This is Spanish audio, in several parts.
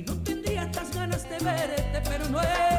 Y no tendría estas ganas de verte, pero no es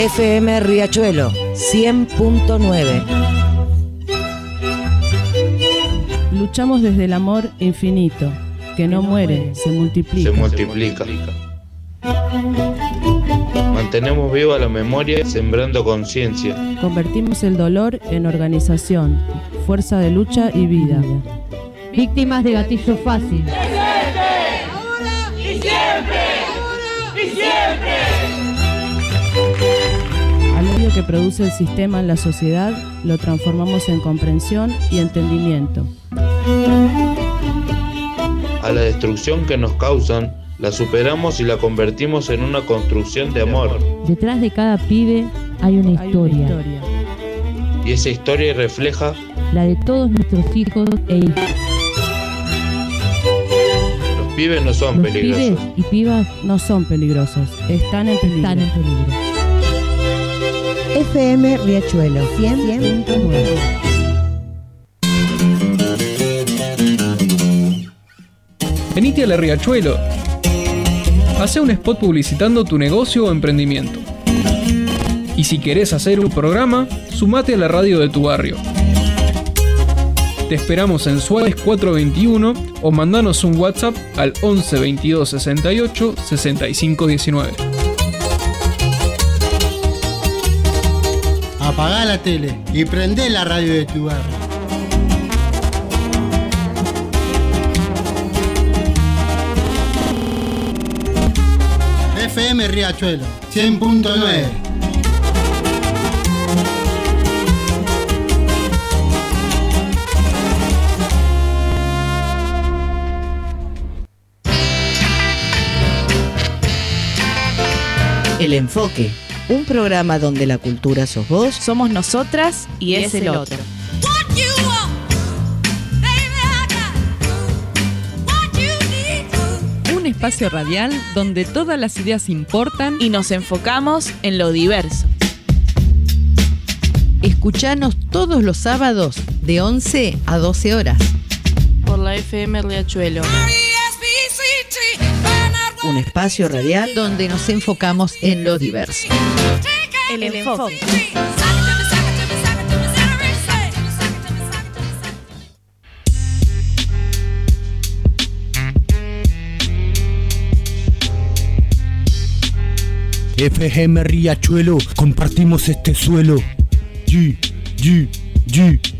FM Riachuelo 100.9. Luchamos desde el amor infinito, que no muere, se multiplica. se multiplica. Mantenemos viva la memoria sembrando conciencia. Convertimos el dolor en organización, fuerza de lucha y vida. Víctimas de gatillo fácil. Produce el sistema en la sociedad lo transformamos en comprensión y entendimiento. A la destrucción que nos causan, la superamos y la convertimos en una construcción de amor. Detrás de cada pibe hay una Hay una historia. Y esa historia refleja La de todos nuestros hijos e hijas. los pibes no son Los pibes peligrosos. y pibas No son peligrosos, están en peligro. están en peligro. FM Riachuelo 100.9. Venite a la Riachuelo. Hace un spot publicitando tu negocio o emprendimiento. Y si querés hacer un programa, sumate a la radio de tu barrio. Te esperamos en Suárez 421 o mandanos un WhatsApp al 11 22 68 65 19. Apagá la tele y prendé la radio de tu barrio. FM Riachuelo 100.9 El Enfoque, un programa donde la cultura sos vos. Somos nosotras y, es, el otro. Un espacio radial donde todas las ideas importan y nos enfocamos en lo diverso. Escuchanos todos los sábados de 11 a 12 horas. Por la FM Riachuelo. Un espacio radial donde nos enfocamos en lo diverso. El enfoque. FGM Riachuelo, compartimos este suelo. G, G, G.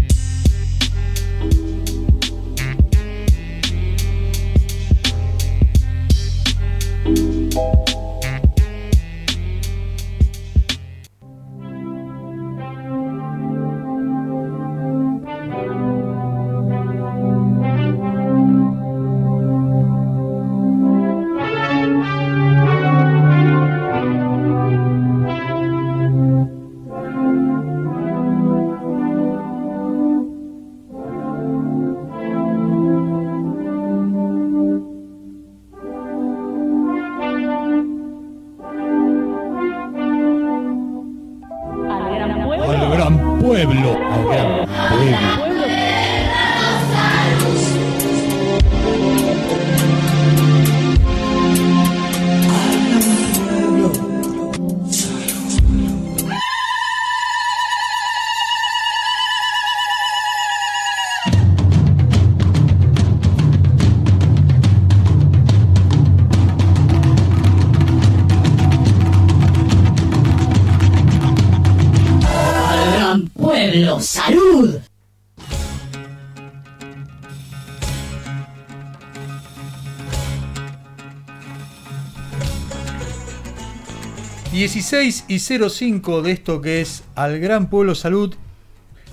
...16 y 05 de esto que es Al Gran Pueblo Salud...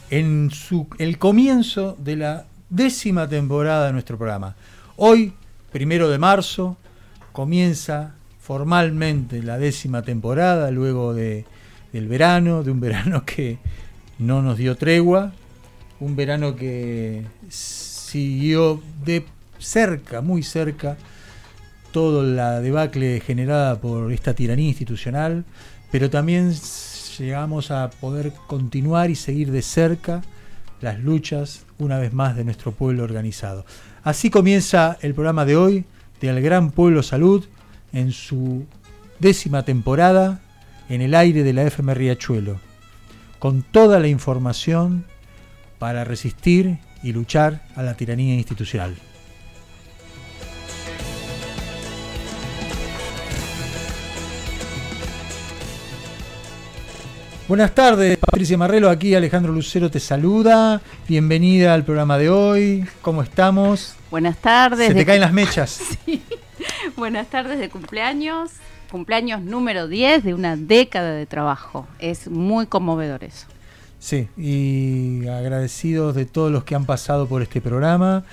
...en su, el comienzo de la décima temporada de nuestro programa. Hoy, primero de marzo, comienza formalmente la décima temporada, luego de, del verano, de un verano que no nos dio tregua, un verano que siguió de cerca, muy cerca, toda la debacle generada por esta tiranía institucional, pero también llegamos a poder continuar y seguir de cerca las luchas, una vez más, de nuestro pueblo organizado. Así comienza el programa de hoy del Gran Pueblo Salud en su décima temporada en el aire de la FM Riachuelo, con toda la información para resistir y luchar a la tiranía institucional. Buenas tardes, Patricia Marrelo, aquí Alejandro Lucero te saluda. Bienvenida al programa de hoy. ¿Cómo estamos? Buenas tardes. Se te caen las mechas. Sí. Buenas tardes de cumpleaños. Cumpleaños número 10 de una década de trabajo. Es muy conmovedor eso. Sí, y agradecidos de todos los que han pasado por este programa,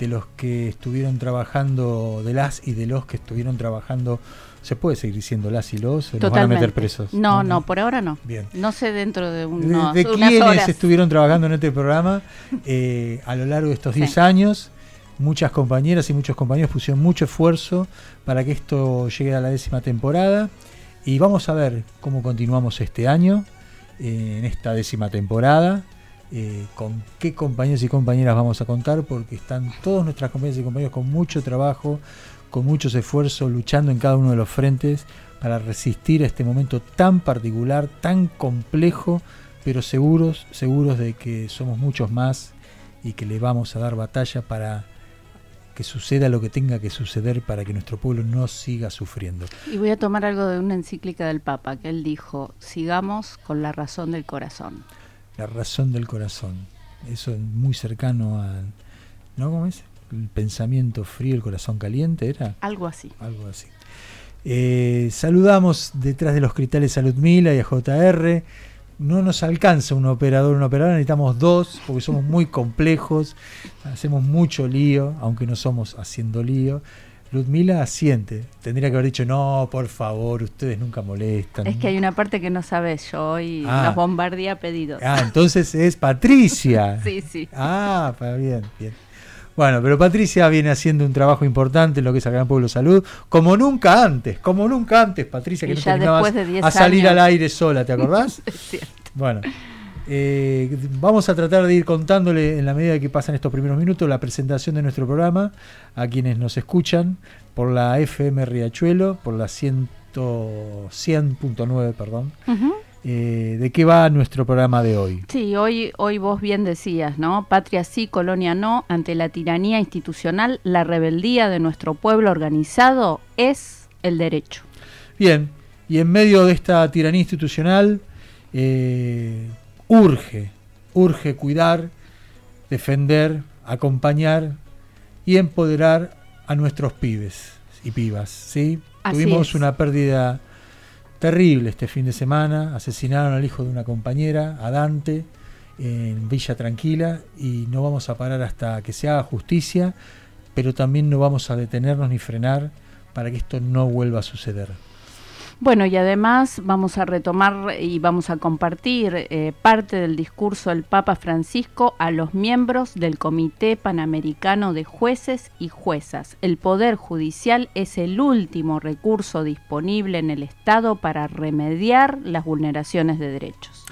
de los que estuvieron trabajando, de las y de los que estuvieron trabajando. ¿Se puede seguir diciendo las y los? ¿O nos van a meter presos? No, no, por ahora no. Bien. No sé dentro de de, unos, de unas quienes horas. estuvieron trabajando en este programa eh, a lo largo de estos 10 años. Muchas compañeras y muchos compañeros pusieron mucho esfuerzo para que esto llegue a la décima temporada. Y vamos a ver cómo continuamos este año, eh, en esta décima temporada, eh, con qué compañeros y compañeras vamos a contar, porque están todos nuestras compañeras y compañeros con mucho trabajo, con muchos esfuerzos, luchando en cada uno de los frentes para resistir a este momento tan particular, tan complejo, pero seguros, seguros de que somos muchos más y que le vamos a dar batalla para que suceda lo que tenga que suceder para que nuestro pueblo no siga sufriendo. Y voy a tomar algo de una encíclica del Papa, que él dijo, sigamos con la razón del corazón. La razón del corazón. Eso es muy cercano al... ¿No? ¿Cómo es? El pensamiento frío, el corazón caliente, ¿era? Algo así. Algo así. Eh, saludamos detrás de los cristales a Ludmila y a JR. No nos alcanza un operador, una operadora, necesitamos dos, porque somos muy complejos, hacemos mucho lío, aunque no somos haciendo lío. Ludmila asiente, tendría que haber dicho, no, por favor, ustedes nunca molestan. Es que hay una parte que no sabes yo y Ah. nos bombardea pedidos. Ah, entonces es Patricia. Sí, sí. Ah, bien, bien. Bueno, pero Patricia viene haciendo un trabajo importante en lo que es el Gran Pueblo Salud, como nunca antes, como nunca antes, Patricia, que Y no ya te animabas después de 10 a salir años. al aire sola, ¿te acordás? Es cierto. Bueno, eh, vamos a tratar de ir contándole en la medida que pasan estos primeros minutos la presentación de nuestro programa a quienes nos escuchan por la FM Riachuelo, por la 100 100.9, perdón. Ujú. Eh, ¿De qué va nuestro programa de hoy? Sí, hoy, hoy vos bien decías, ¿no? Patria sí, colonia no, ante la tiranía institucional, la rebeldía de nuestro pueblo organizado es el derecho. Bien, y en medio de esta tiranía institucional, eh, urge, urge cuidar, defender, acompañar y empoderar a nuestros pibes y pibas. ¿sí? Así Tuvimos es. una pérdida terrible este fin de semana, asesinaron al hijo de una compañera, a Dante, en Villa Tranquila, y no vamos a parar hasta que se haga justicia, pero también no vamos a detenernos ni frenar para que esto no vuelva a suceder. Bueno, y además vamos a retomar y vamos a compartir eh, parte del discurso del Papa Francisco a los miembros del Comité Panamericano de Jueces y Juezas. El Poder Judicial es el último recurso disponible en el Estado para remediar las vulneraciones de derechos.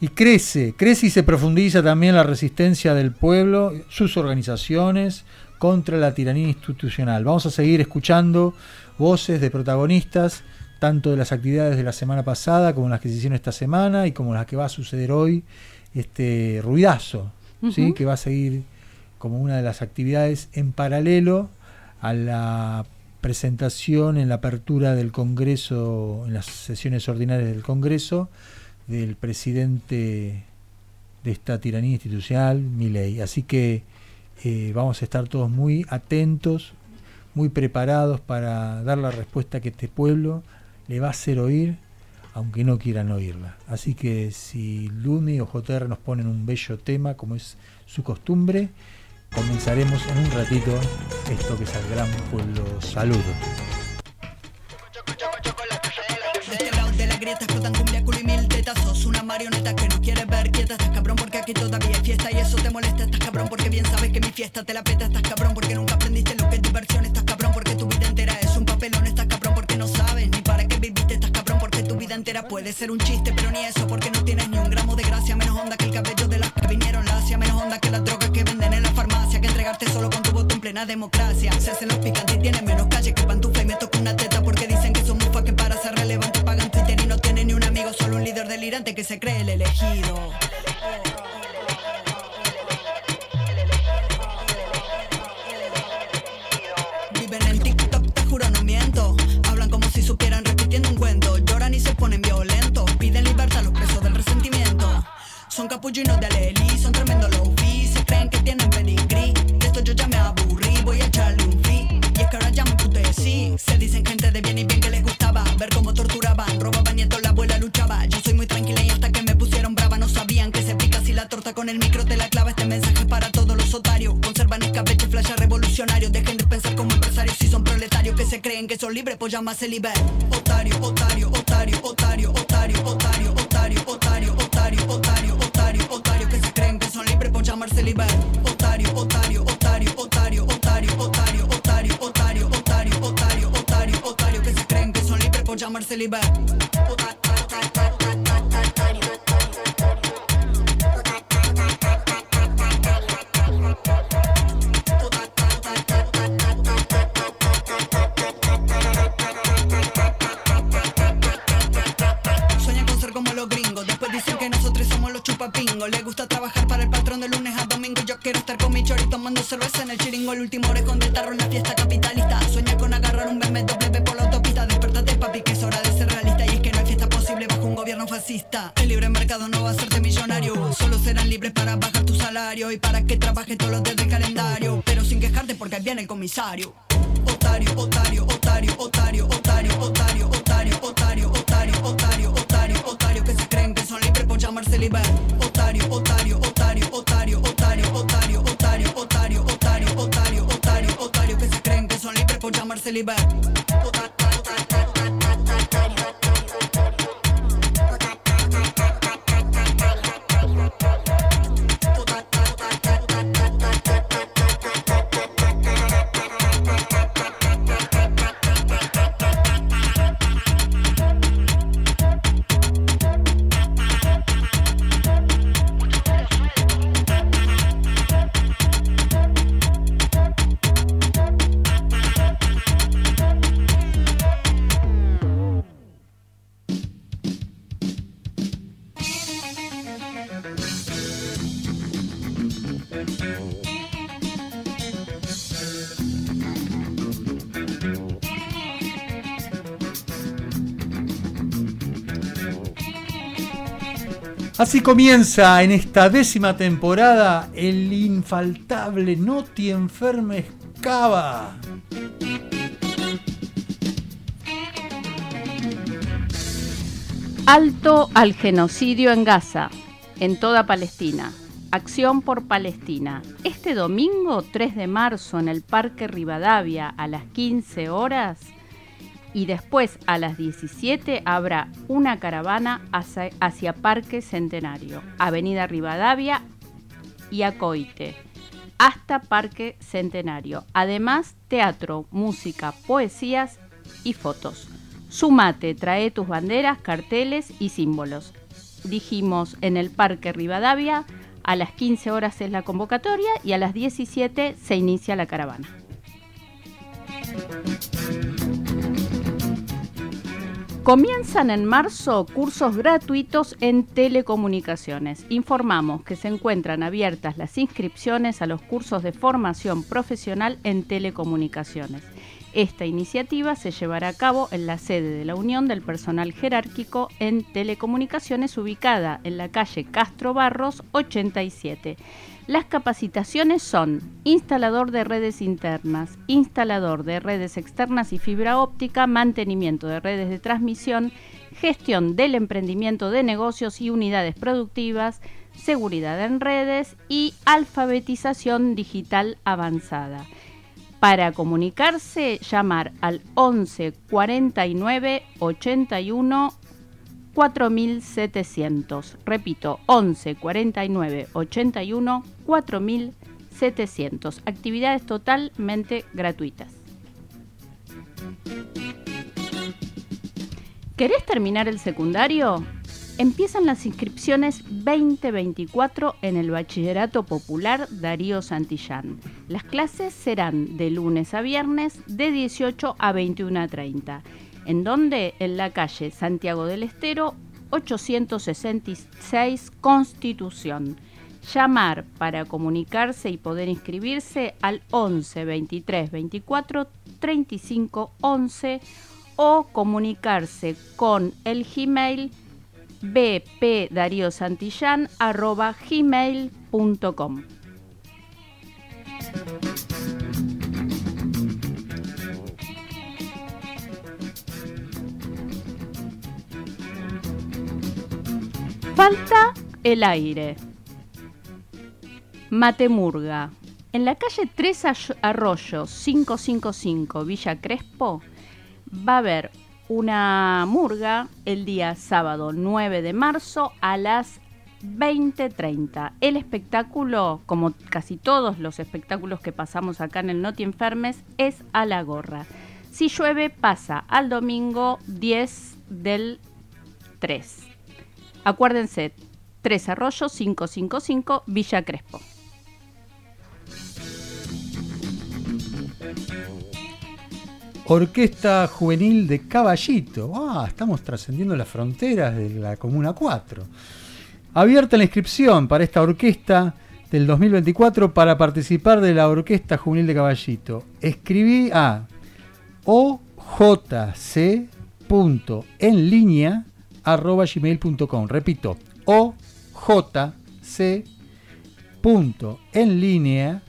Y crece, crece y se profundiza también la resistencia del pueblo, sus organizaciones contra la tiranía institucional. Vamos a seguir escuchando voces de protagonistas, tanto de las actividades de la semana pasada como las que se hicieron esta semana y como las que va a suceder hoy, este ruidazo, ¿sí? Que va a seguir como una de las actividades en paralelo a la presentación en la apertura del Congreso, en las sesiones ordinarias del Congreso, del presidente de esta tiranía institucional, mi ley. Así que eh, vamos a estar todos muy atentos, muy preparados para dar la respuesta que este pueblo le va a hacer oír, aunque no quieran oírla. Así que si Lumi o JR nos ponen un bello tema, como es su costumbre, comenzaremos en un ratito esto que es el gran pueblo saludo. De lado de la grieta explotan cumbia, culo y mil tetas Sos una marioneta que no quieres ver quieta Estás cabrón porque aquí todavía hay fiesta Y eso te molesta, estás cabrón porque bien sabes que mi fiesta te la peta Estás cabrón porque nunca aprendiste lo que es diversión Estás cabrón porque tu vida entera es puede ser un chiste Pero ni eso porque no tienes ni un gramo de gracia Menos onda que el cabello de las que vinieron lacia Menos onda que las drogas que venden en la farmacia Que entregarte solo con tu voto en plena democracia. Se hacen los picantes y tienen menos calle que pantufla Y me toca una teta porque dicen que son mufa que para ser relevante pagan Twitter y no tienen ni un amigo Solo un líder delirante que se cree el elegido Son capullinos de Aleli, son tremendo low Se creen que tienen pedigrí. De esto yo ya me aburrí, voy a echarle un free Y es que ahora ya me emputecí Se dicen gente de bien y bien que les gustaba Ver cómo torturaban, robaban nietos, la abuela luchaba. Yo soy muy tranquila y hasta que me pusieron brava No sabían que se pica si la torta con el micro te la clava. Este mensaje es para todos los otarios. Conservan escabeche, flash revolucionario Dejen de pensar como empresarios si son proletarios Que se creen que son libres, pues llamarse liber otario, otario, otario, otario, otario, otario, otario, otario, otario, otario, otario libres, pues llamarse liber Otario, otario, otario, otario, otario, otario, otario, otario, otario, otario, otario, otario Que se creen que son libres, pues llamarse liber Sueñan comissário. Otário, otário. Así comienza en esta décima temporada el infaltable No te enfermes cava. Alto al genocidio en Gaza, en toda Palestina. Acción por Palestina. Este domingo 3 de marzo en el Parque Rivadavia a las 15 horas y después a las 17 habrá una caravana hacia, Parque Centenario, Avenida Rivadavia y Acoite, hasta Parque Centenario. Además, teatro, música, poesías y fotos. Sumate, trae tus banderas, carteles y símbolos. Dijimos en el Parque Rivadavia, a las 15 horas es la convocatoria y a las 17 se inicia la caravana. Comienzan en marzo cursos gratuitos en telecomunicaciones. Informamos que se encuentran abiertas las inscripciones a los cursos de formación profesional en telecomunicaciones. Esta iniciativa se llevará a cabo en la sede de la Unión del Personal Jerárquico en Telecomunicaciones ubicada en la calle Castro Barros 87. Las capacitaciones son instalador de redes internas, instalador de redes externas y fibra óptica, mantenimiento de redes de transmisión, gestión del emprendimiento de negocios y unidades productivas, seguridad en redes y alfabetización digital avanzada. Para comunicarse, llamar al 11 49 81 4700. Repito, 11 49 81 4700. Actividades totalmente gratuitas. ¿Querés terminar el secundario? Empiezan las inscripciones 2024 en el Bachillerato Popular Darío Santillán. Las clases serán de lunes a viernes de 18 a 21 a 30. ¿En dónde? En la calle Santiago del Estero 866 Constitución. Llamar para comunicarse y poder inscribirse al 11 23 24 35 11 o comunicarse con el Gmail bpdariosantillán.gmail.com Falta el aire. Matemurga. En la calle Tres Arroyos 555 Villa Crespo va a haber una murga el día sábado 9 de marzo a las 20.30. El espectáculo, como casi todos los espectáculos que pasamos acá en el Noti Enfermes, es a la gorra. Si llueve, pasa al domingo 10 del 3. Acuérdense, Tres Arroyos 555 Villa Crespo. Orquesta Juvenil de Caballito. Ah, estamos trascendiendo las fronteras de la Comuna 4. Abierta la inscripción para esta orquesta del 2024 para participar de la Orquesta Juvenil de Caballito. Escribí a ojc.enlinea.gmail.com Repito, ojc.enlinea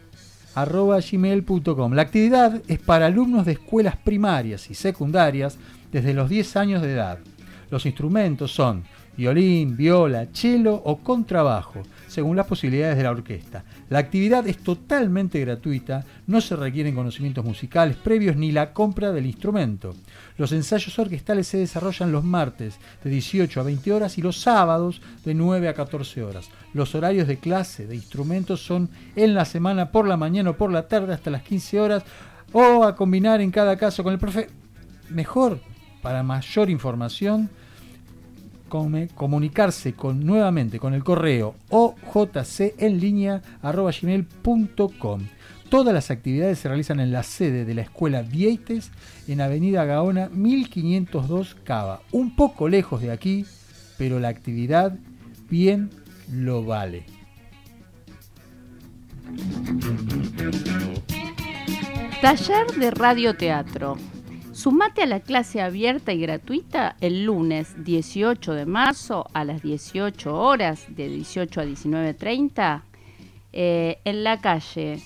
arroba gmail.com. La actividad es para alumnos de escuelas primarias y secundarias desde los 10 años de edad. Los instrumentos son violín, viola, cello o contrabajo, según las posibilidades de la orquesta. La actividad es totalmente gratuita, no se requieren conocimientos musicales previos ni la compra del instrumento. Los ensayos orquestales se desarrollan los martes de 18 a 20 horas y los sábados de 9 a 14 horas. Los horarios de clase de instrumentos son en la semana por la mañana o por la tarde hasta las 15 horas o a combinar en cada caso con el profe. Mejor, para mayor información, comunicarse con, nuevamente con el correo ojcenlinea.gmail.com. Todas las actividades se realizan en la sede de la Escuela Vieites en Avenida Gaona 1502 Cava. Un poco lejos de aquí, pero la actividad bien lo vale. Taller de radioteatro. Sumate a la clase abierta y gratuita el lunes 18 de marzo a las 18 horas, de 18 a 19.30, eh, en la calle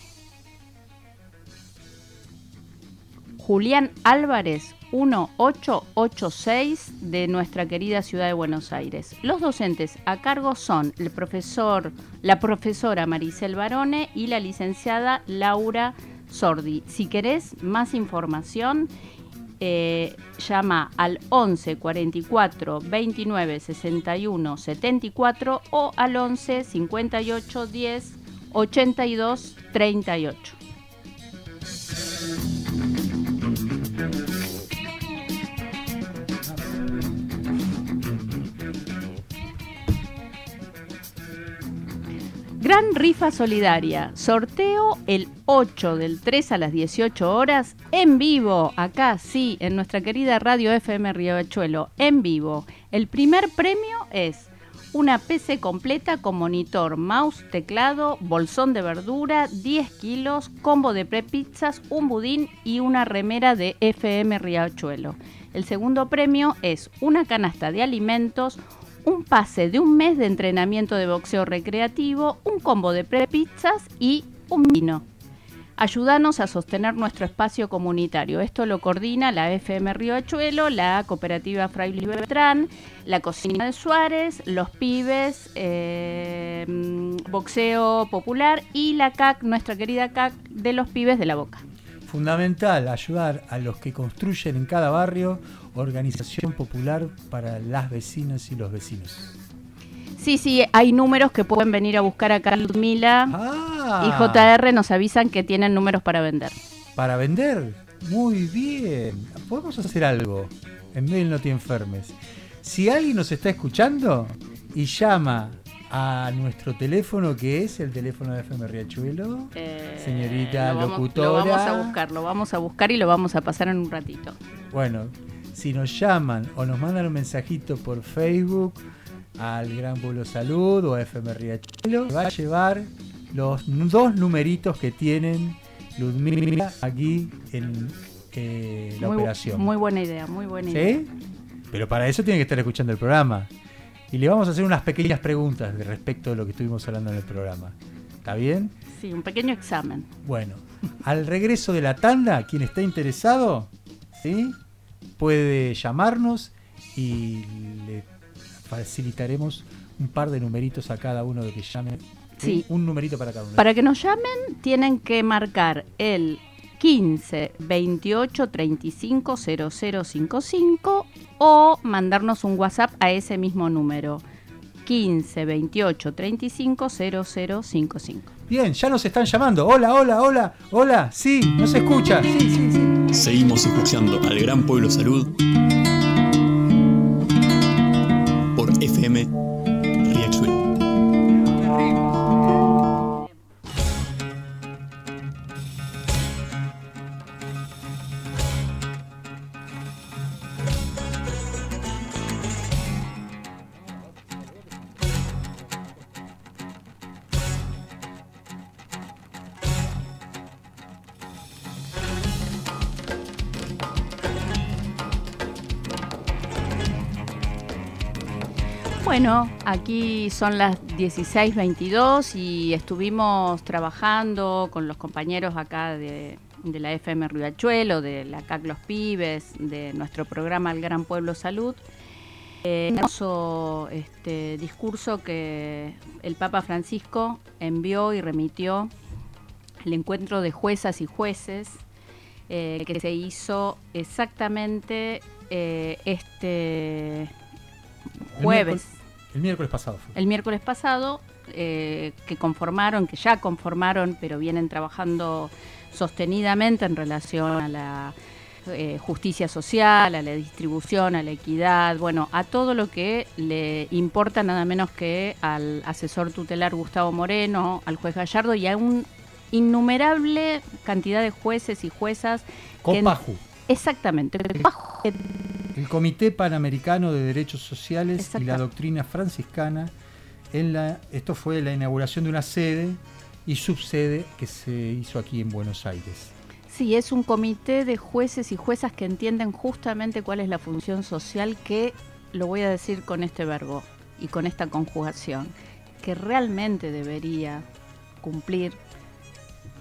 Julián Álvarez 1886 de nuestra querida ciudad de Buenos Aires. Los docentes a cargo son el profesor, la profesora Maricel Barone y la licenciada Laura Sordi. Si querés más información, eh, llama al 11 44 29 61 74 o al 11 58 10 82 38. Gran rifa solidaria. Sorteo el 8 del 3 a las 18 horas en vivo. Acá sí, en nuestra querida radio FM Riachuelo. En vivo. El primer premio es una PC completa con monitor, mouse, teclado, bolsón de verdura, 10 kilos, combo de prepizzas, un budín y una remera de FM Riachuelo. El segundo premio es una canasta de alimentos, un pase de un mes de entrenamiento de boxeo recreativo, un combo de prepizzas y un vino. Ayúdanos a sostener nuestro espacio comunitario. Esto lo coordina la FM Riachuelo, la Cooperativa Fraile Beltrán, la Cocina de Suárez, los Pibes, eh, Boxeo Popular y la CAC, nuestra querida CAC de los Pibes de la Boca. Fundamental ayudar a los que construyen en cada barrio organización popular para las vecinas y los vecinos. Sí, sí, hay números que pueden venir a buscar acá Ludmila Ah. y JR nos avisan que tienen números para vender. Para vender, muy bien. Podemos hacer algo en vez no te enfermes. Si alguien nos está escuchando y llama a nuestro teléfono, que es el teléfono de FM Riachuelo, señorita Eh, Lo vamos- locutora. Lo vamos a buscar, lo vamos a buscar y lo vamos a pasar en un ratito. Bueno, si nos llaman o nos mandan un mensajito por Facebook al Gran Pueblo Salud o a FM Riachuelo, va a llevar los dos numeritos que tienen Ludmila aquí en eh, la muy, operación. muy buena idea, muy buena idea. ¿Sí? Pero para eso tiene que estar escuchando el programa. Y le vamos a hacer unas pequeñas preguntas respecto de lo que estuvimos hablando en el programa. ¿Está bien? Sí, un pequeño examen. Bueno, al regreso de la tanda, quien está interesado, ¿sí? Puede llamarnos y le facilitaremos un par de numeritos a cada uno de que llamen. Sí. Un numerito para cada uno. Para que nos llamen, tienen que marcar el 15 28 35 0055 o mandarnos un WhatsApp a ese mismo número. 15 28 35 0055. Bien, ya nos están llamando. Hola, hola, hola, hola. Sí, nos escucha. Sí, sí, sí. Seguimos escuchando al Gran Pueblo Salud por FM Bueno, aquí son las 16.22 y estuvimos trabajando con los compañeros acá de, de la FM Riachuelo, de la CAC Los Pibes, de nuestro programa El Gran Pueblo Salud. Eh, un hermoso, este, discurso que el Papa Francisco envió y remitió el encuentro de juezas y jueces eh, que se hizo exactamente eh, este jueves. El miércoles pasado fue. El miércoles pasado, eh, que conformaron, que ya conformaron, pero vienen trabajando sostenidamente en relación a la eh, justicia social, a la distribución, a la equidad, bueno, a todo lo que le importa nada menos que al asesor tutelar Gustavo Moreno, al juez Gallardo y a un innumerable cantidad de jueces y juezas. Copaju. Exactamente. El Comité Panamericano de Derechos Sociales y la. Doctrina Franciscana. En la, esto fue la inauguración de una sede y subsede que se hizo aquí en Buenos Aires. Sí, es un comité de jueces y juezas que entienden justamente cuál es la función social que, lo voy a decir con este verbo y con esta conjugación, que realmente debería cumplir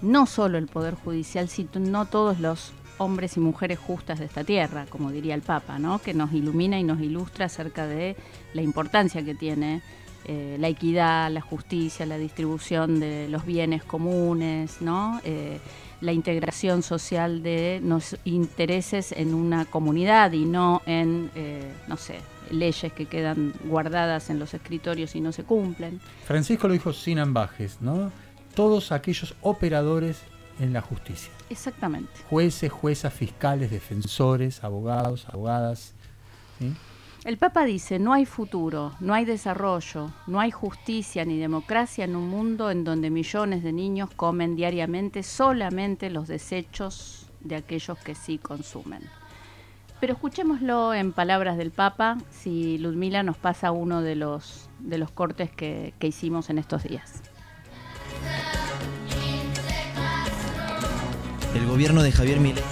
no solo el Poder Judicial, sino todos los hombres y mujeres justas de esta tierra, como diría el Papa, ¿no? que nos ilumina y nos ilustra acerca de la importancia que tiene eh, la equidad, la justicia, la distribución de los bienes comunes, ¿no? Eh, la integración social de los intereses en una comunidad y no en, eh, no sé, leyes que quedan guardadas en los escritorios y no se cumplen. Francisco lo dijo sin ambajes, ¿no? Todos aquellos operadores en la justicia. Exactamente. Jueces, juezas, fiscales, defensores, abogados, abogadas. ¿sí? El Papa dice, no hay futuro, no hay desarrollo, no hay justicia ni democracia en un mundo en donde millones de niños comen diariamente solamente los desechos de aquellos que sí consumen. Pero escuchémoslo en palabras del Papa, si Ludmila nos pasa uno de los, de los cortes que, que hicimos en estos días. El gobierno de Javier Milei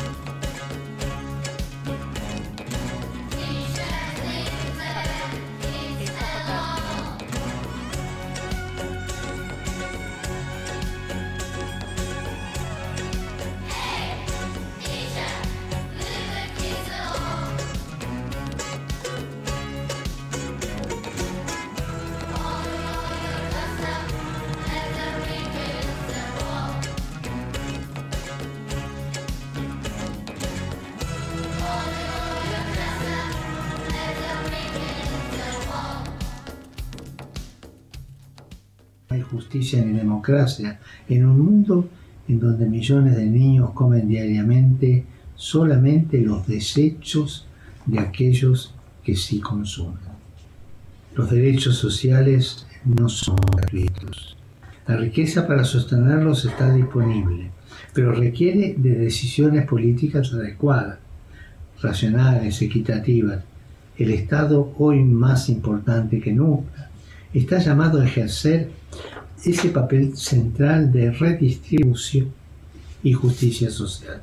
democracia en un mundo en donde millones de niños comen diariamente solamente los desechos de aquellos que sí consumen. Los derechos sociales no son gratuitos. La riqueza para sostenerlos está disponible, pero requiere de decisiones políticas adecuadas, racionales, equitativas. El Estado, hoy más importante que nunca, está llamado a ejercer ese papel central de redistribución y justicia social.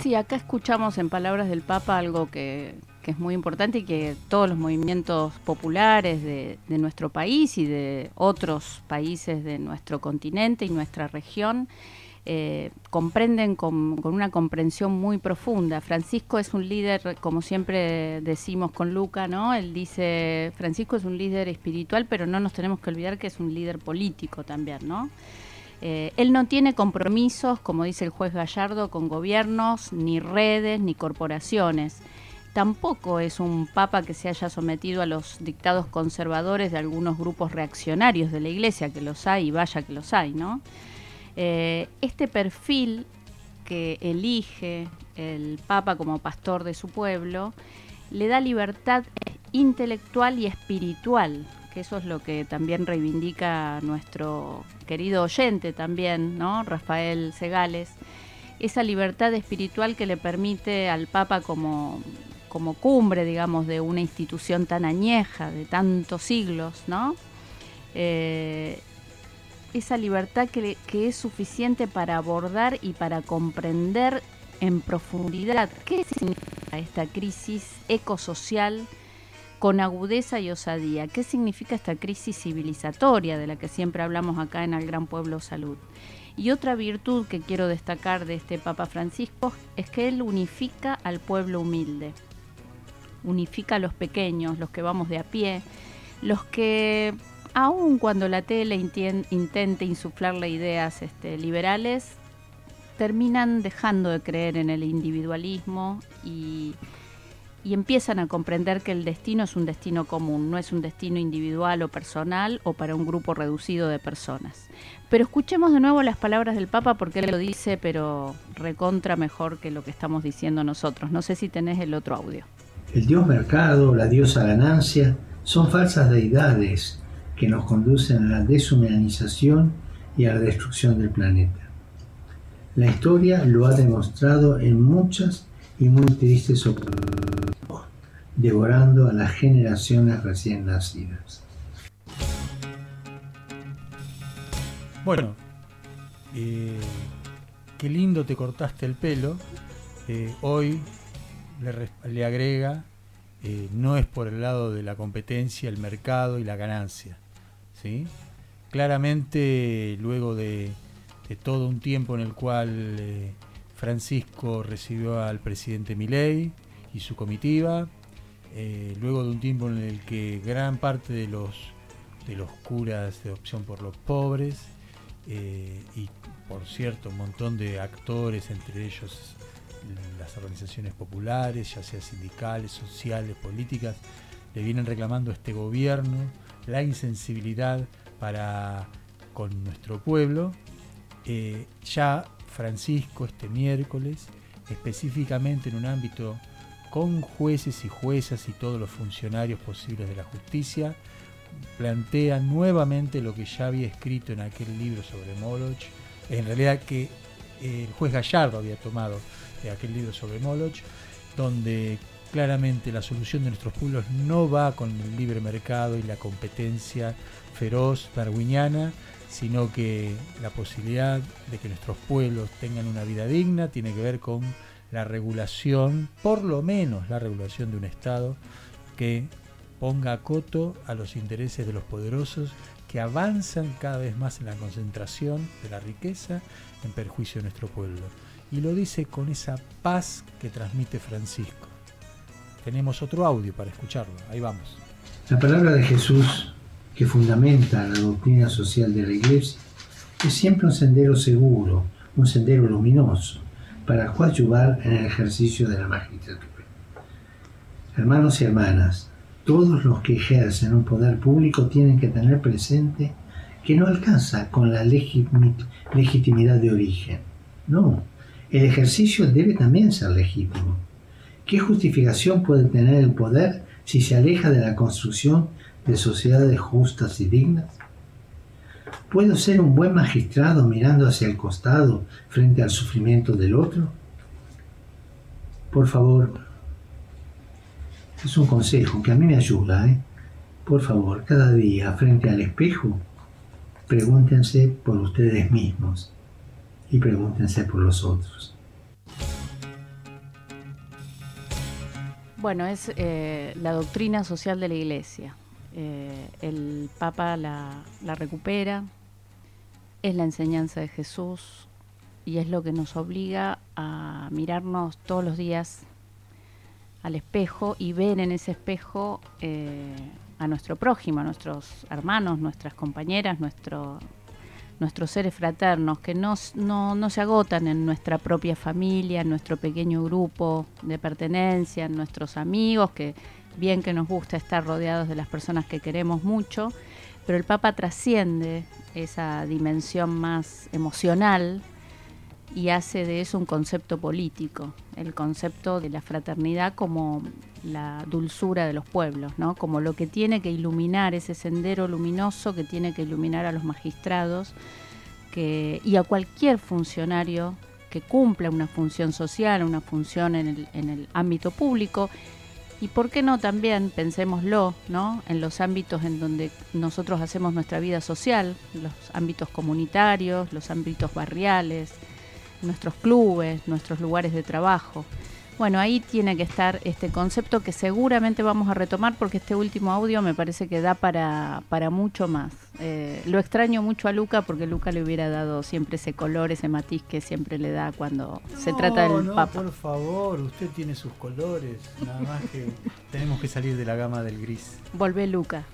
Sí, acá escuchamos en palabras del Papa algo que, que es muy importante y que todos los movimientos populares de, de nuestro país y de otros países de nuestro continente y nuestra región eh, comprenden con, una comprensión muy profunda. Francisco es un líder, como siempre decimos con Luca, ¿no? Él dice, Francisco es un líder espiritual, pero no nos tenemos que olvidar que es un líder político también, ¿no? Eh, él no tiene compromisos, como dice el juez Gallardo, con gobiernos, ni redes, ni corporaciones. Tampoco es un papa que se haya sometido a los dictados conservadores de algunos grupos reaccionarios de la iglesia, que los hay y vaya que los hay, ¿no? Eh, este perfil que elige el Papa como pastor de su pueblo le da libertad intelectual y espiritual, que eso es lo que también reivindica nuestro querido oyente también, ¿no? Rafael Segales, esa libertad espiritual que le permite al Papa como, como cumbre, digamos, de una institución tan añeja, de tantos siglos, ¿no? Eh, esa libertad que, es suficiente para abordar y para comprender en profundidad qué significa esta crisis ecosocial con agudeza y osadía. ¿Qué significa esta crisis civilizatoria de la que siempre hablamos acá en el Gran Pueblo Salud? Y otra virtud que quiero destacar de este Papa Francisco es que él unifica al pueblo humilde, unifica a los pequeños, los que vamos de a pie, los que aun cuando la tele intente insuflarle ideas este, liberales, terminan dejando de creer en el individualismo y, y, empiezan a comprender que el destino es un destino común, no es un destino individual o personal o para un grupo reducido de personas. Pero escuchemos de nuevo las palabras del Papa porque él lo dice, pero recontra mejor que lo que estamos diciendo nosotros. No sé si tenés el otro audio. El dios mercado, la diosa ganancia, son falsas deidades que nos conducen a la deshumanización y a la destrucción del planeta. La historia lo ha demostrado en muchas y muy tristes ocasiones, devorando a las generaciones recién nacidas. Bueno, eh, qué lindo te cortaste el pelo. Eh, hoy le, agrega, eh, no es por el lado de la competencia, el mercado y la ganancia Claramente, luego de, de, todo un tiempo en el cual eh, Francisco recibió al presidente Milei y su comitiva, eh, luego de un tiempo en el que gran parte de los, de los curas de opción por los pobres, eh, y por cierto, un montón de actores, entre ellos las organizaciones populares, ya sea sindicales, sociales, políticas, le vienen reclamando a este gobierno la insensibilidad para con nuestro pueblo. Eh, ya Francisco este miércoles, específicamente en un ámbito con jueces y juezas y todos los funcionarios posibles de la justicia, plantea nuevamente lo que ya había escrito en aquel libro sobre Moroch, en realidad que el juez Gallardo había tomado de aquel libro sobre Moloch, donde claramente la solución de nuestros pueblos no va con el libre mercado y la competencia feroz darwiniana, sino que la posibilidad de que nuestros pueblos tengan una vida digna tiene que ver con la regulación, por lo menos la regulación de un Estado que ponga coto a los intereses de los poderosos que avanzan cada vez más en la concentración de la riqueza en perjuicio de nuestro pueblo. Y lo dice con esa paz que transmite Francisco. Tenemos otro audio para escucharlo, ahí vamos. La palabra de Jesús que fundamenta la doctrina social de la Iglesia es siempre un sendero seguro, un sendero luminoso, para coadyuvar en el ejercicio de la magistratura. Hermanos y hermanas, todos los que ejercen un poder público tienen que tener presente que no alcanza con la legitimi- legitimidad de origen. No, el ejercicio debe también ser legítimo. ¿Qué justificación puede tener el poder si se aleja de la construcción de sociedades justas y dignas? ¿Puedo ser un buen magistrado mirando hacia el costado frente al sufrimiento del otro? Por favor, es un consejo que a mí me ayuda, ¿eh? Por favor, cada día frente al espejo, pregúntense por ustedes mismos y pregúntense por los otros. Bueno, es eh, la doctrina social de la Iglesia. Eh, el Papa la, recupera, es la enseñanza de Jesús y es lo que nos obliga a mirarnos todos los días al espejo y ver en ese espejo eh, a nuestro prójimo, a nuestros hermanos, nuestras compañeras, nuestro, nuestros seres fraternos, que no, no, no se agotan en nuestra propia familia, en nuestro pequeño grupo de pertenencia, en nuestros amigos, que bien que nos gusta estar rodeados de las personas que queremos mucho, pero el Papa trasciende esa dimensión más emocional y hace de eso un concepto político, el concepto de la fraternidad como la dulzura de los pueblos, ¿no? como lo que tiene que iluminar ese sendero luminoso que tiene que iluminar a los magistrados que, y a cualquier funcionario que cumpla una función social, una función en el, en el ámbito público. Y por qué no también, pensémoslo, ¿no? en los ámbitos en donde nosotros hacemos nuestra vida social, los ámbitos comunitarios, los ámbitos barriales, nuestros clubes, nuestros lugares de trabajo. Bueno, ahí tiene que estar este concepto que seguramente vamos a retomar porque este último audio me parece que da para, para mucho más. Eh, lo extraño mucho a Luca porque Luca le hubiera dado siempre ese color, ese matiz que siempre le da cuando se trata del no, Papa. por favor, usted tiene sus colores, nada más que tenemos que salir de la gama del gris. Volvé Luca.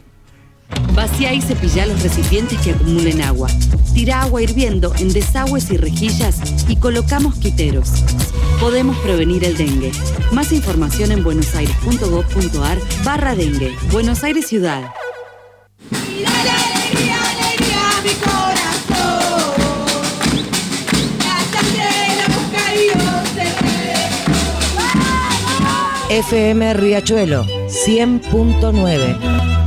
Vacía y cepilla los recipientes que acumulen agua. Tira agua hirviendo en desagües y rejillas y coloca mosquiteros. Podemos prevenir el dengue. Más información en buenosaires.gov.ar barra dengue. Buenos Aires Ciudad. FM Riachuelo 100.9.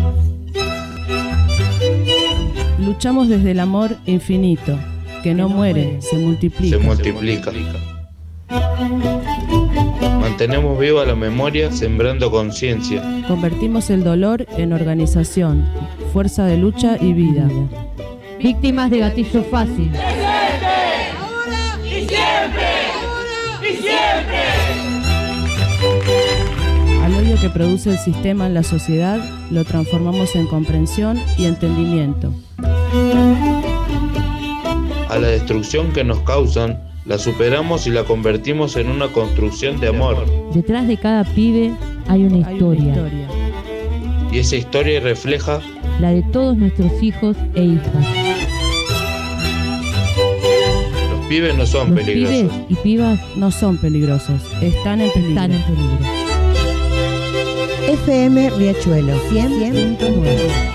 Luchamos desde el amor infinito, que no muere, se multiplica. se multiplica. Mantenemos viva la memoria sembrando conciencia. Convertimos el dolor en organización, fuerza de lucha y vida. Víctimas de gatillo fácil. Y siempre, y siempre. Al odio que produce el sistema en la sociedad, lo transformamos en comprensión y entendimiento. A la destrucción que nos causan, la superamos y la convertimos en una construcción de amor. Detrás de cada pibe hay una historia, Y esa historia refleja la de todos nuestros hijos e hijas. los pibes no son Los peligrosos. pibes y pibas no son peligrosos, están en peligro. Están en peligro. FM Riachuelo 100.9.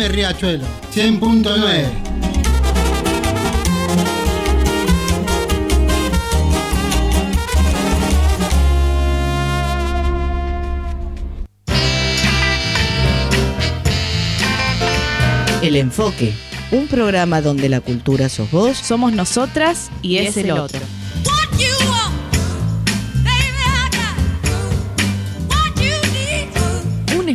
FM Riachuelo 100.9 El Enfoque, un programa donde la cultura sos vos, somos nosotras y, es, el otro. Un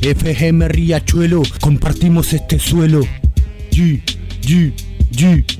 FGM Riachuelo, compartimos este suelo. G, G.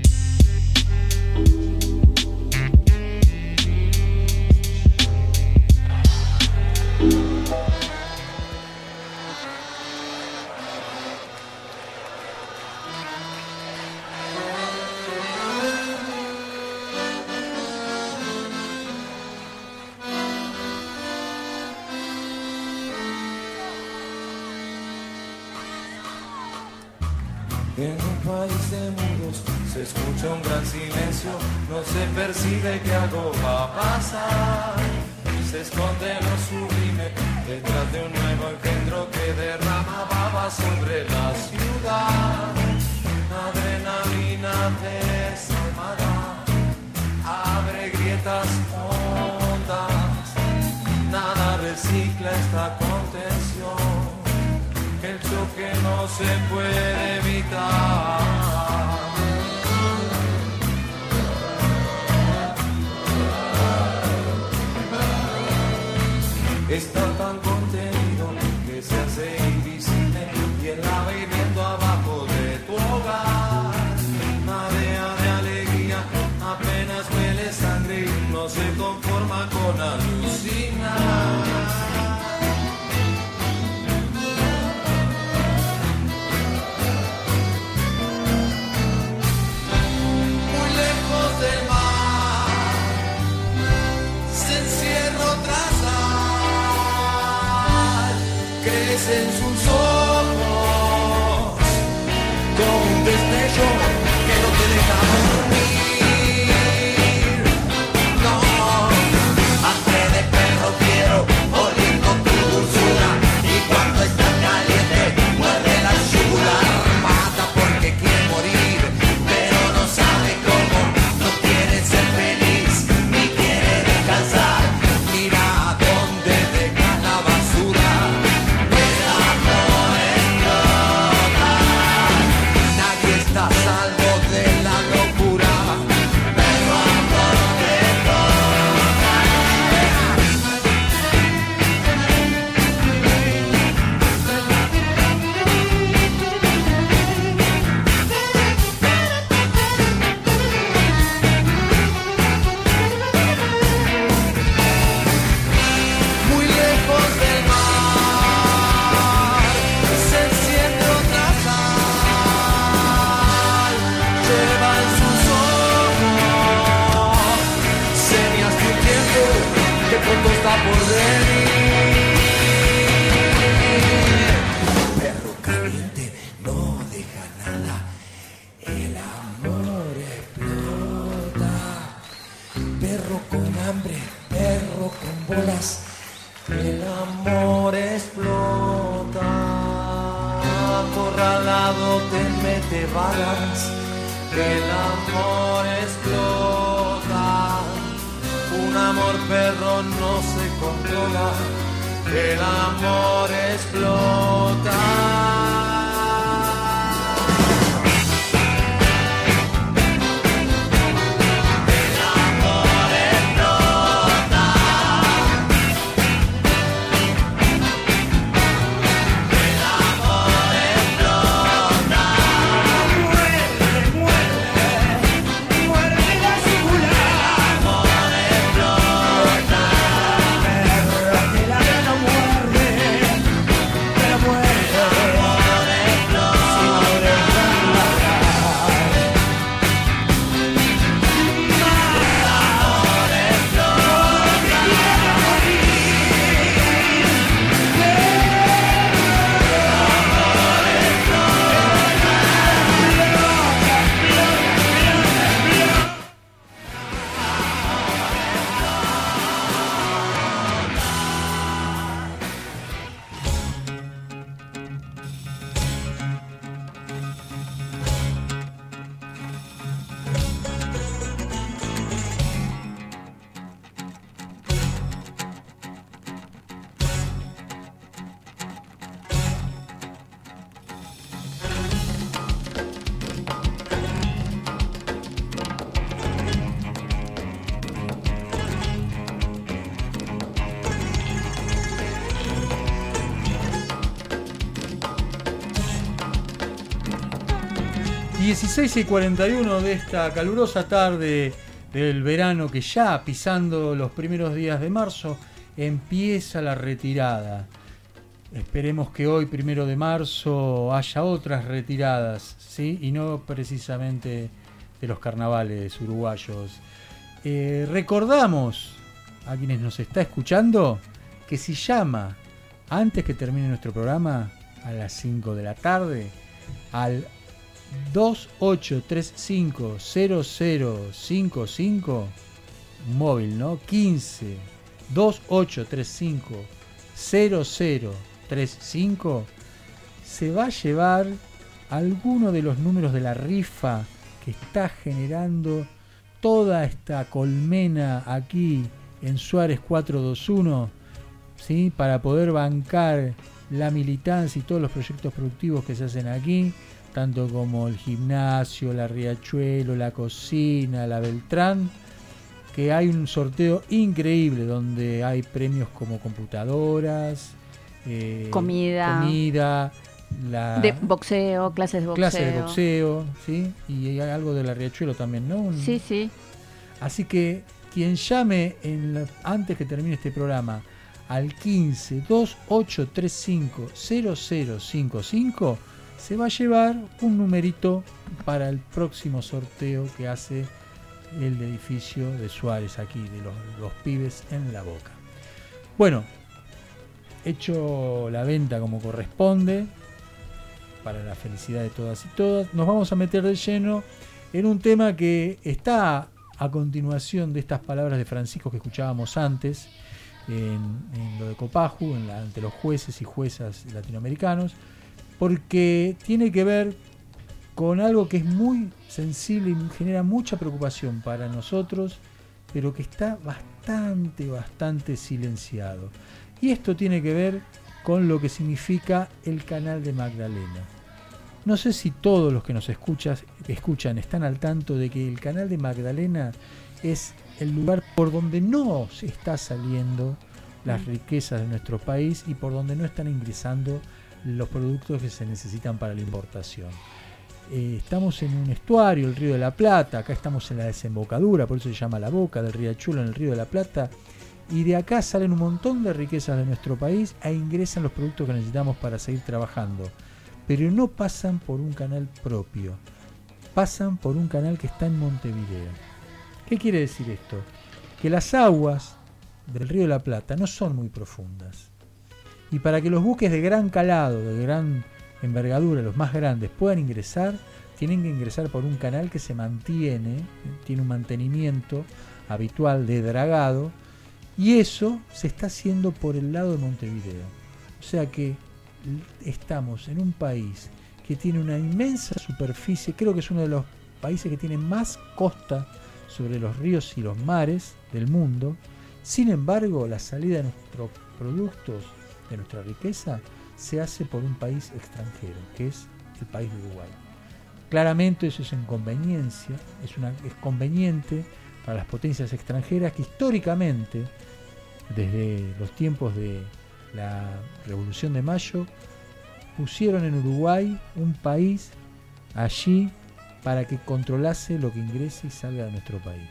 No se puede evitar. Está tan contenido que se hace invisible y él la va hirviendo abajo de tu hogar. Marea de alegría, apenas huele sangre y no se conforma con alucinar. El amor explota. Acorralado te mete balas, el amor explota. Un amor perro no se controla, el amor explota. Y 16 y 41 de esta calurosa tarde del verano que ya pisando los primeros días de marzo empieza la retirada. Esperemos que hoy, primero de marzo, haya otras retiradas, ¿sí? Y no precisamente de los carnavales uruguayos. Eh, recordamos a quienes nos está escuchando que si llama antes que termine nuestro programa a las 5 de la tarde al 2835-0055 móvil, ¿no? 15 2835-0035 se va a llevar alguno de los números de la rifa que está generando toda esta colmena aquí en Suárez 421, ¿sí? para poder bancar la militancia y todos los proyectos productivos que se hacen aquí, tanto como el gimnasio, la Riachuelo, la cocina, la Beltrán, que hay un sorteo increíble donde hay premios como computadoras, eh, Comida. comida, la- De boxeo, clases de boxeo. clases de boxeo, ¿sí? Y hay algo de la Riachuelo también, ¿no? Un- Sí, sí. Así que quien llame en la- antes que termine este programa al 15 2835 0055 se va a llevar un numerito para el próximo sorteo que hace el edificio de Suárez aquí, de los, pibes en la boca. Bueno, hecho la venta como corresponde, para la felicidad de todas y todas, nos vamos a meter de lleno en un tema que está a continuación de estas palabras de Francisco que escuchábamos antes, en, lo de Copaju, ante los jueces y juezas latinoamericanos, porque tiene que ver con algo que es muy sensible y genera mucha preocupación para nosotros, pero que está bastante, bastante silenciado. Y esto tiene que ver con lo que significa el canal de Magdalena. No sé si todos los que nos escuchas, escuchan están al tanto de que el canal de Magdalena es el lugar por donde no se está saliendo las riquezas de nuestro país y por donde no están ingresando los productos que se necesitan para la importación. Eh, estamos en un estuario, el Río de la Plata, acá estamos en la desembocadura, por eso se llama la boca del Riachuelo en el Río de la Plata, y de acá salen un montón de riquezas de nuestro país e ingresan los productos que necesitamos para seguir trabajando, pero no pasan por un canal propio, pasan por un canal que está en Montevideo. ¿Qué quiere decir esto? Que las aguas del Río de la Plata no son muy profundas. Y para que los buques de gran calado, de gran envergadura, los más grandes, puedan ingresar, tienen que ingresar por un canal que se mantiene, tiene un mantenimiento habitual de dragado, y eso se está haciendo por el lado de Montevideo. O sea que estamos en un país que tiene una inmensa superficie, creo que es uno de los países que tiene más costa sobre los ríos y los mares del mundo. Sin embargo, la salida de nuestros productos, de nuestra riqueza, se hace por un país extranjero, que es el país de Uruguay. Claramente eso es inconveniencia, es, conveniente para las potencias extranjeras que históricamente, desde los tiempos de la Revolución de Mayo, pusieron en Uruguay un país allí para que controlase lo que ingrese y salga de nuestro país.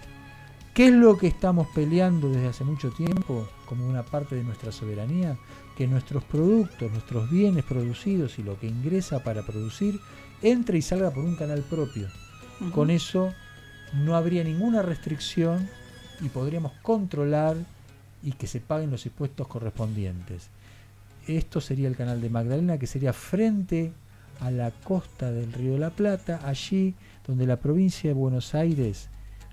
¿Qué es lo que estamos peleando desde hace mucho tiempo como una parte de nuestra soberanía? Que nuestros productos, nuestros bienes producidos y lo que ingresa para producir entre y salga por un canal propio. Con eso no habría ninguna restricción y podríamos controlar y que se paguen los impuestos correspondientes. Esto sería el canal de Magdalena, que sería frente a la costa del Río de la Plata, allí donde la provincia de Buenos Aires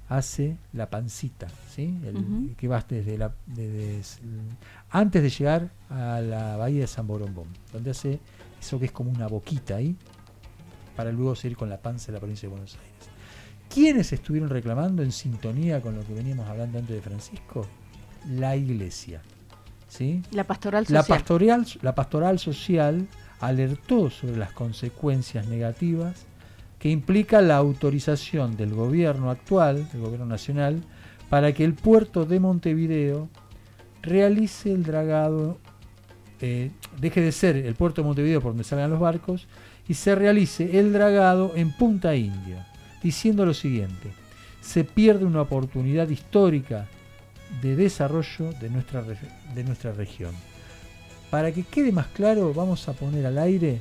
hace la pancita, ¿sí? El- que va desde la, desde antes de llegar a la bahía de San Borombón, donde hace eso que es como una boquita ahí, para luego seguir con la panza de la provincia de Buenos Aires. ¿Quiénes estuvieron reclamando en sintonía con lo que veníamos hablando antes de Francisco? La iglesia. ¿sí? La pastoral La social. pastoral, la pastoral social alertó sobre las consecuencias negativas que implica la autorización del gobierno actual, del gobierno nacional, para que el puerto de Montevideo realice el dragado, eh, deje de ser el puerto de Montevideo por donde salgan los barcos y se realice el dragado en Punta India, diciendo lo siguiente, se pierde una oportunidad histórica de desarrollo de nuestra, de nuestra región. Para que quede más claro, vamos a poner al aire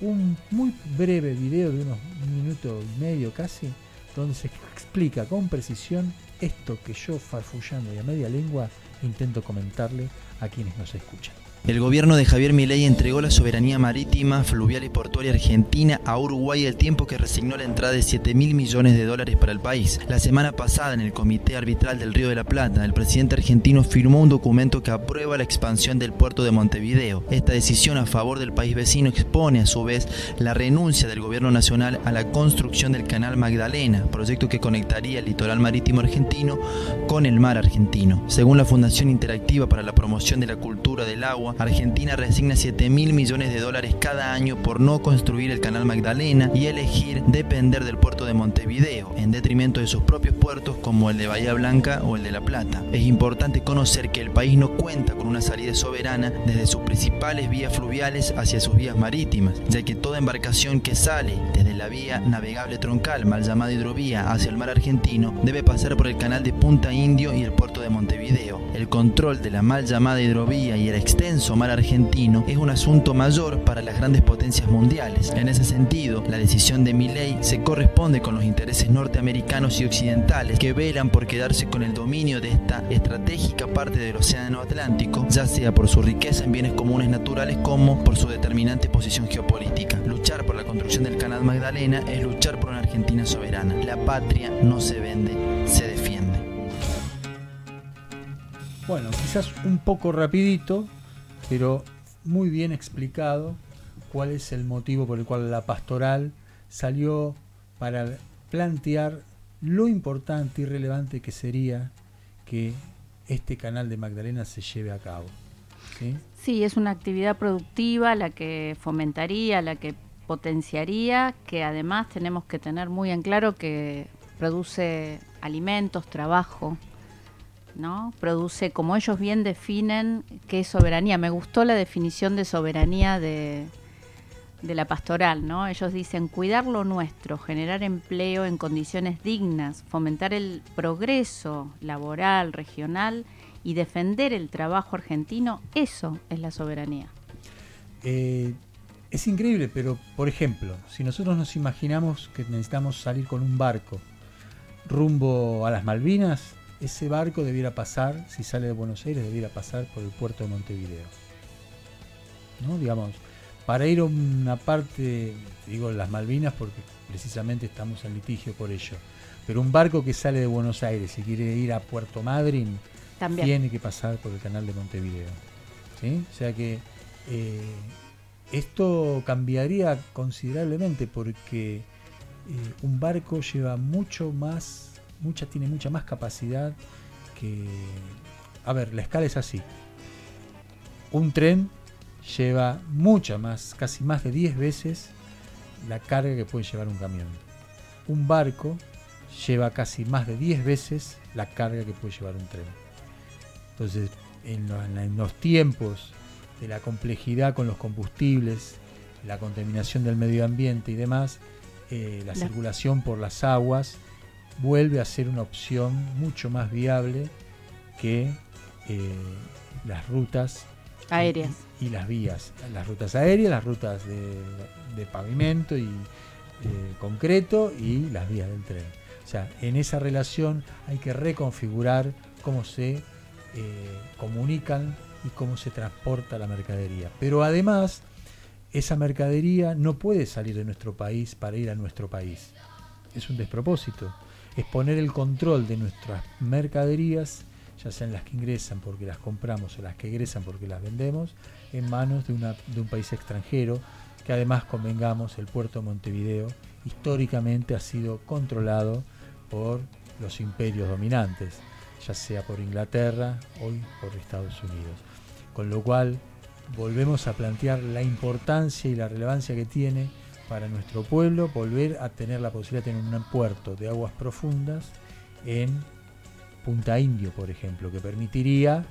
un muy breve video de unos un minuto y medio casi, donde se explica con precisión esto que yo farfullando y a media lengua intento comentarle a quienes nos escuchan. El gobierno de Javier Milei entregó la soberanía marítima, fluvial y portuaria argentina a Uruguay al tiempo que resignó la entrada de 7 mil millones de dólares para el país. La semana pasada, en el Comité Arbitral del Río de la Plata, el presidente argentino firmó un documento que aprueba la expansión del puerto de Montevideo. Esta decisión a favor del país vecino expone a su vez la renuncia del gobierno nacional a la construcción del Canal Magdalena, proyecto que conectaría el litoral marítimo argentino con el mar argentino. Según la Fundación Interactiva para la Promoción de la Cultura del Agua, Argentina resigna 7 mil millones de dólares cada año por no construir el Canal Magdalena y elegir depender del puerto de Montevideo, en detrimento de sus propios puertos como el de Bahía Blanca o el de La Plata. Es importante conocer que el país no cuenta con una salida soberana desde sus principales vías fluviales hacia sus vías marítimas, ya que toda embarcación que sale desde la vía navegable troncal, mal llamada hidrovía, hacia el mar argentino, debe pasar por el canal de Punta Indio y el puerto de Montevideo. El control de la mal llamada hidrovía y el extenso mar argentino es un asunto mayor para las grandes potencias mundiales. En ese sentido, la decisión de Milei se corresponde con los intereses norteamericanos y occidentales que velan por quedarse con el dominio de esta estratégica parte del Océano Atlántico, ya sea por su riqueza en bienes comunes naturales como por su determinante posición geopolítica. Luchar por la construcción del Canal Magdalena es luchar por una Argentina soberana. La patria no se vende, se defiende. Bueno, quizás un poco rapidito, pero muy bien explicado cuál es el motivo por el cual la pastoral salió para plantear lo importante y relevante que sería que este canal de Magdalena se lleve a cabo. ¿sí? Sí, es una actividad productiva la que fomentaría, la que potenciaría, que además tenemos que tener muy en claro que produce alimentos, trabajo, ¿no? Produce, como ellos bien definen, qué es soberanía. Me gustó la definición de soberanía de, de la pastoral, ¿no? Ellos dicen cuidar lo nuestro, generar empleo en condiciones dignas, fomentar el progreso laboral, regional y defender el trabajo argentino, eso es la soberanía. Eh, es increíble, pero por ejemplo, si nosotros nos imaginamos que necesitamos salir con un barco rumbo a las Malvinas, ese barco debiera pasar, si sale de Buenos Aires, debiera pasar por el puerto de Montevideo. ¿No? Digamos, para ir a una parte, digo las Malvinas porque precisamente estamos en litigio por ello, pero un barco que sale de Buenos Aires y quiere ir a Puerto Madryn, También. tiene que pasar por el canal de Montevideo. ¿sí? O sea que eh, esto cambiaría considerablemente porque eh, un barco lleva mucho más, mucha, tiene mucha más capacidad que... A ver, la escala es así. Un tren lleva mucha más, casi más de 10 veces la carga que puede llevar un camión. Un barco lleva casi más de 10 veces la carga que puede llevar un tren. Entonces, en, los tiempos de la complejidad con los combustibles, la contaminación del medio ambiente y demás, eh, la La- circulación por las aguas vuelve a ser una opción mucho más viable que eh, las rutas Aéreas. y, y las vías, las rutas aéreas, las rutas de, de pavimento y eh, concreto y las vías del tren. O sea, en esa relación hay que reconfigurar cómo se eh, comunican y cómo se transporta la mercadería. Pero además, esa mercadería no puede salir de nuestro país para ir a nuestro país. Es un despropósito. Es poner el control de nuestras mercaderías, ya sean las que ingresan porque las compramos o las que egresan porque las vendemos, en manos de, un país extranjero, que además convengamos, el puerto de Montevideo históricamente ha sido controlado por los imperios dominantes, ya sea por Inglaterra, hoy por Estados Unidos. Con lo cual volvemos a plantear la importancia y la relevancia que tiene para nuestro pueblo volver a tener la posibilidad de tener un puerto de aguas profundas en Punta Indio, por ejemplo, que permitiría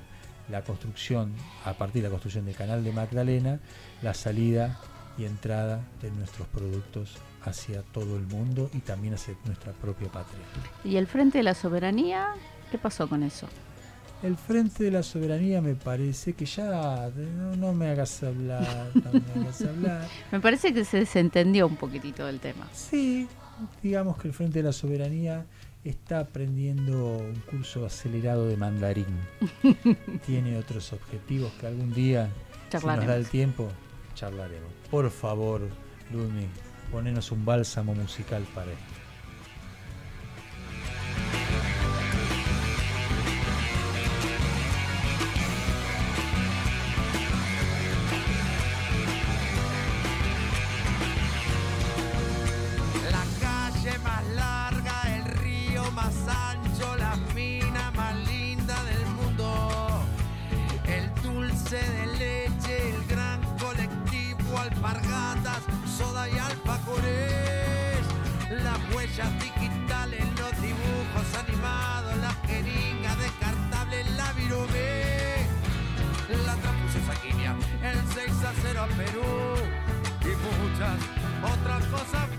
la construcción, a partir de la construcción del canal de Magdalena, la salida y entrada de nuestros productos hacia todo el mundo y también hacia nuestra propia patria. ¿Y el Frente de la Soberanía? ¿Qué pasó con eso? El Frente de la Soberanía me parece que ya no, no me hagas hablar, no me hagas hablar. Me parece que se desentendió un poquitito del tema. Sí, digamos que el Frente de la Soberanía está aprendiendo un curso acelerado de mandarín. Tiene otros objetivos que algún día, si nos da el tiempo, charlaremos. Por favor, Lumi, ponenos un bálsamo musical para esto. A 0 a Perú y muchas otras cosas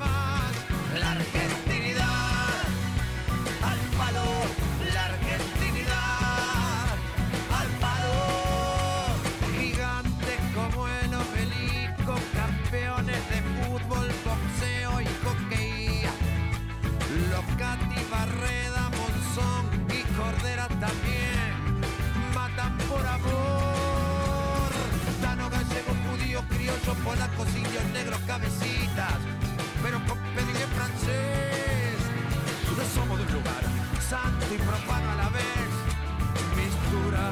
criollo, polacos, indios, negros, cabecitas, pero con pedigrí francés. No somos de un lugar santo y profano a la vez, mistura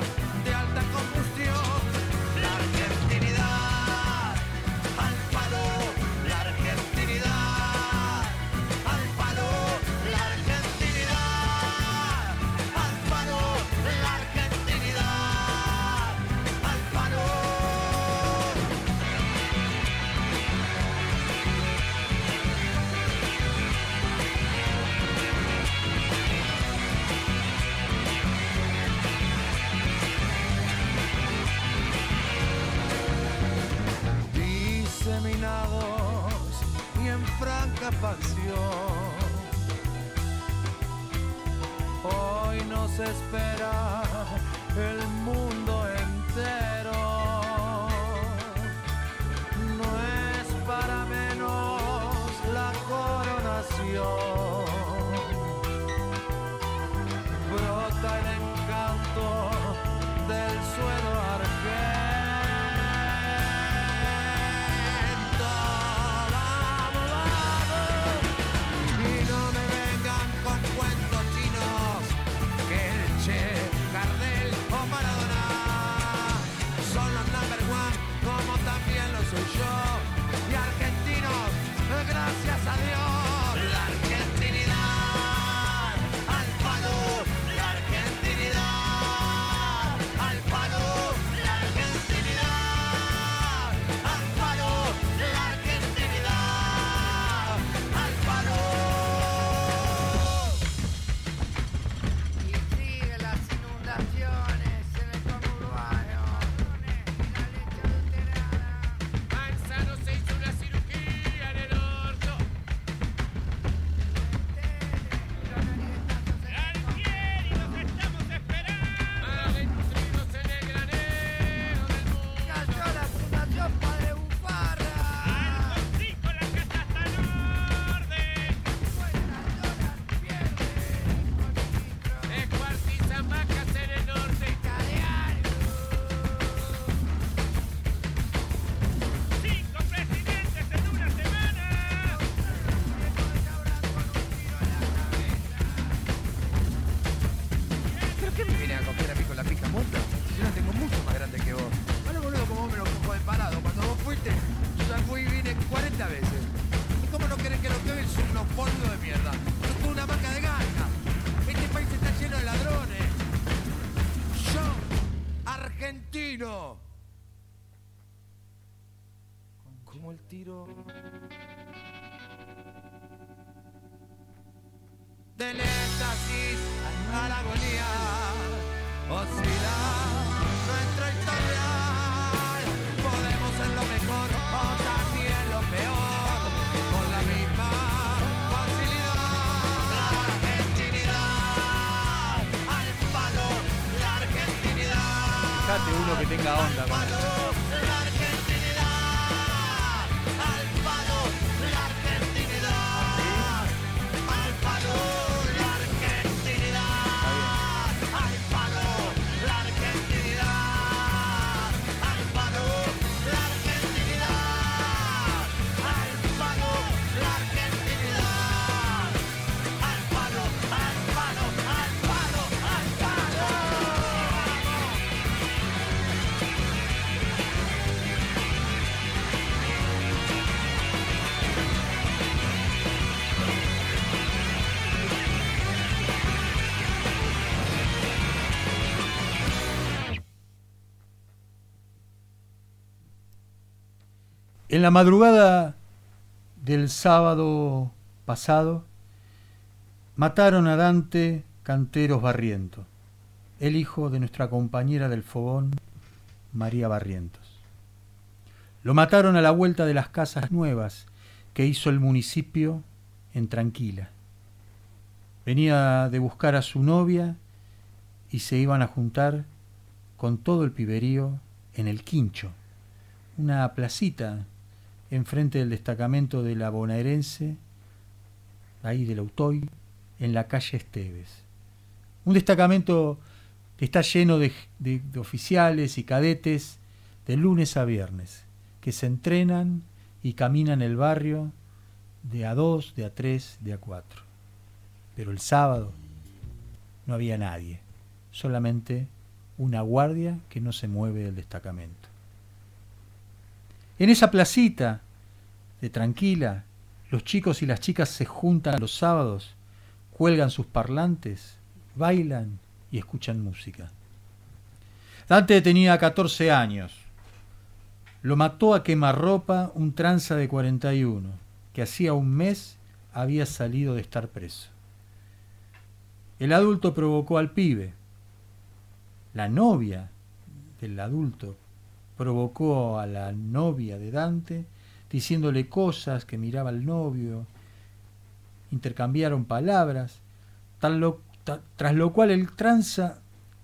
que tenga onda En la madrugada del sábado pasado, mataron a Dante Canteros Barrientos, el hijo de nuestra compañera del fogón, María Barrientos. Lo mataron a la vuelta de las casas nuevas que hizo el municipio en Tranquila. Venía de buscar a su novia y se iban a juntar con todo el piberío en el Quincho, una placita enfrente del destacamento de la bonaerense, ahí del Autoy, en la calle Esteves. Un destacamento que está lleno de, de- de oficiales y cadetes de lunes a viernes, que se entrenan y caminan el barrio de a dos, de a tres, de a cuatro. Pero el sábado no había nadie, solamente una guardia que no se mueve del destacamento. En esa placita de tranquila, los chicos y las chicas se juntan los sábados, cuelgan sus parlantes, bailan y escuchan música. Dante tenía 14 años. Lo mató a quemarropa un tranza de 41, que hacía un mes había salido de estar preso. El adulto provocó al pibe. La novia del adulto provocó a la novia de Dante diciéndole cosas que miraba al novio, intercambiaron palabras, tras lo cual el tranza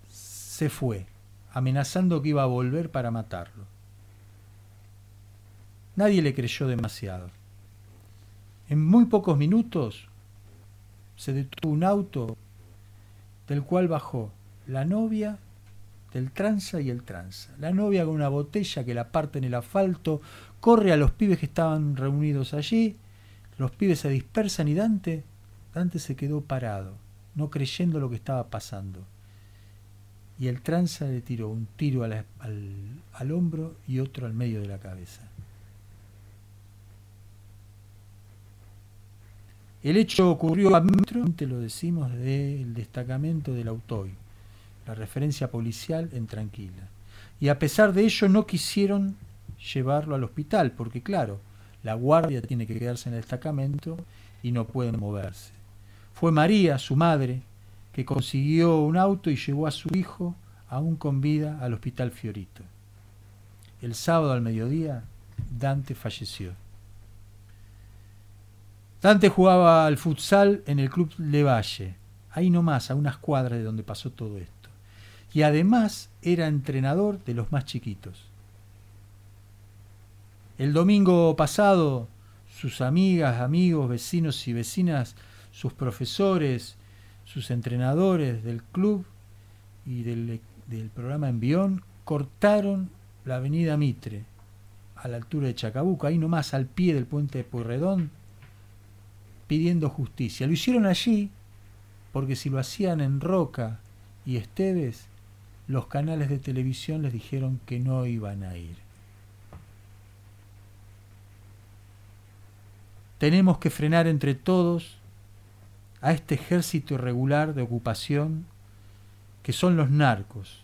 se fue, amenazando que iba a volver para matarlo. Nadie le creyó demasiado. En muy pocos minutos se detuvo un auto del cual bajó la novia del tranza y el tranza. La novia con una botella que la parte en el asfalto, corre a los pibes que estaban reunidos allí, los pibes se dispersan y Dante, Dante se quedó parado, no creyendo lo que estaba pasando. Y el tranza le tiró un tiro al, al hombro y otro al medio de la cabeza. El hecho ocurrió a te lo decimos, del destacamento del Autoy, la referencia policial en Tranquila. Y a pesar de ello no quisieron llevarlo al hospital, porque claro, la guardia tiene que quedarse en el destacamento y no pueden moverse. Fue María, su madre, que consiguió un auto y llevó a su hijo, aún con vida, al hospital Fiorito. El sábado al mediodía, Dante falleció. Dante jugaba al futsal en el club Le Valle, ahí nomás, a unas cuadras de donde pasó todo esto. Y además era entrenador de los más chiquitos. El domingo pasado, sus amigas, amigos, vecinos y vecinas, sus profesores, sus entrenadores del club y del, del programa Envión cortaron la avenida Mitre a la altura de Chacabuco, ahí nomás al pie del puente de Pueyrredón, pidiendo justicia. Lo hicieron allí porque si lo hacían en Roca y Esteves, los canales de televisión les dijeron que no iban a ir. Tenemos que frenar entre todos a este ejército irregular de ocupación que son los narcos,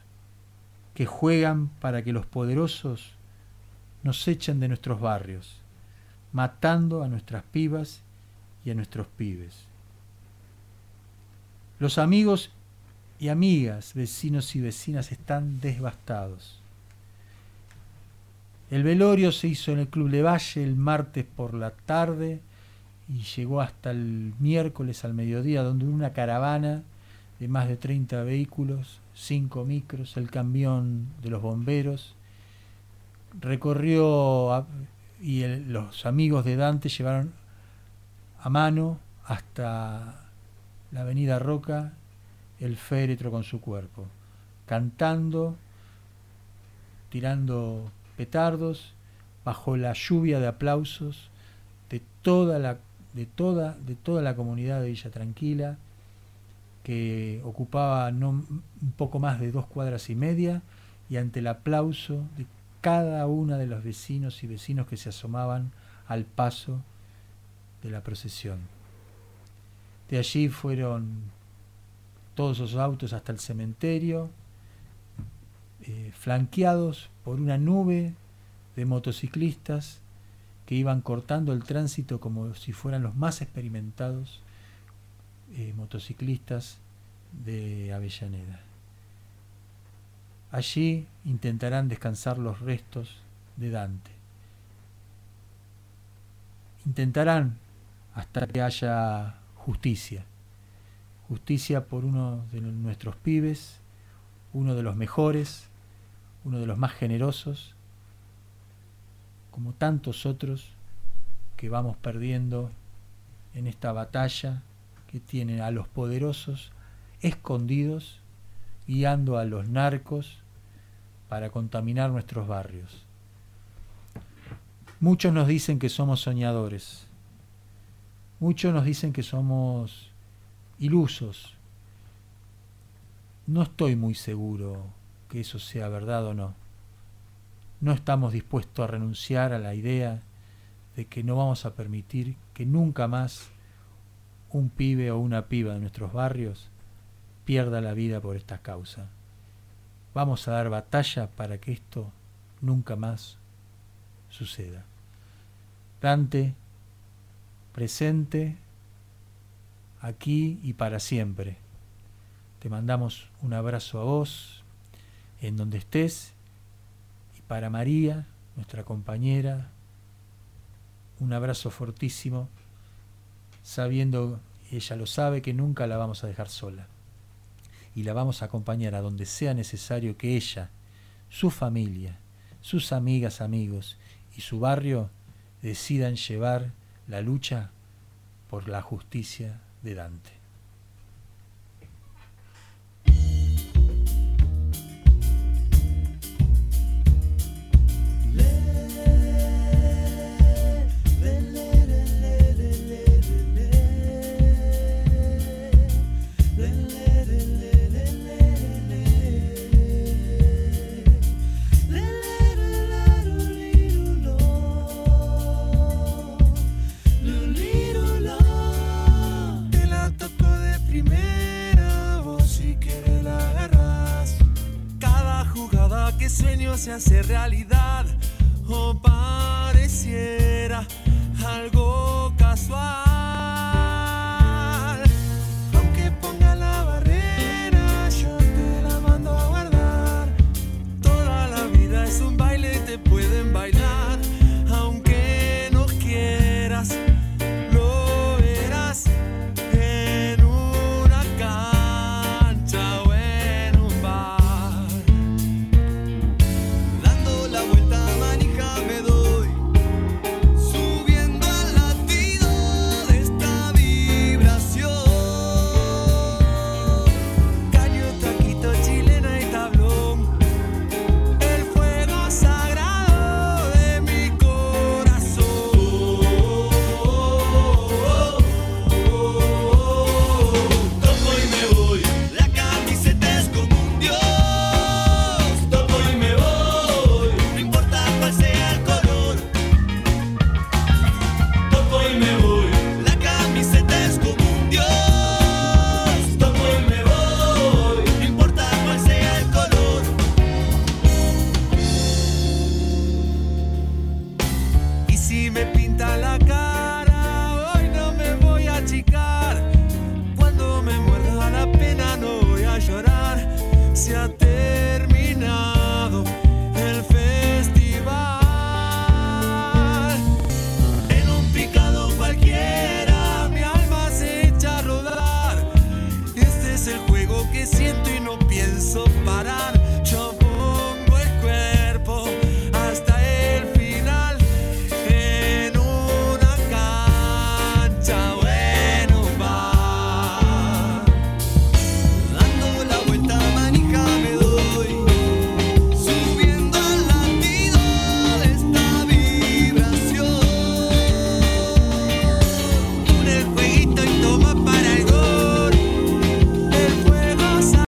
que juegan para que los poderosos nos echen de nuestros barrios, matando a nuestras pibas y a nuestros pibes. Los amigos y amigas, vecinos y vecinas están devastados. El velorio se hizo en el Club de Valle el martes por la tarde y llegó hasta el miércoles al mediodía, donde una caravana de más de 30 vehículos, 5 micros, el camión de los bomberos, recorrió y los amigos de Dante llevaron a mano hasta la avenida Roca el féretro con su cuerpo, cantando, tirando petardos, bajo la lluvia de aplausos de toda la, de toda, de toda la comunidad de Villa Tranquila, que ocupaba no, un poco más de dos cuadras y media, y ante el aplauso de cada una de los vecinos y vecinos que se asomaban al paso de la procesión. De allí fueron todos esos autos hasta el cementerio, eh, flanqueados por una nube de motociclistas que iban cortando el tránsito como si fueran los más experimentados eh, motociclistas de Avellaneda. Allí intentarán descansar los restos de Dante. Intentarán hasta que haya justicia. Justicia por uno de nuestros pibes, uno de los mejores, uno de los más generosos, como tantos otros que vamos perdiendo en esta batalla que tienen a los poderosos escondidos, guiando a los narcos para contaminar nuestros barrios. Muchos nos dicen que somos soñadores, muchos nos dicen que somos ilusos. No estoy muy seguro que eso sea verdad o no. No estamos dispuestos a renunciar a la idea de que no vamos a permitir que nunca más un pibe o una piba de nuestros barrios pierda la vida por esta causa. Vamos a dar batalla para que esto nunca más suceda. Dante, presente, aquí y para siempre. Te mandamos un abrazo a vos, en donde estés, y para María, nuestra compañera, un abrazo fortísimo, sabiendo, ella lo sabe, que nunca la vamos a dejar sola. Y la vamos a acompañar a donde sea necesario que ella, su familia, sus amigas, amigos y su barrio decidan llevar la lucha por la justicia de Dante. Se hace realidad o pareciera.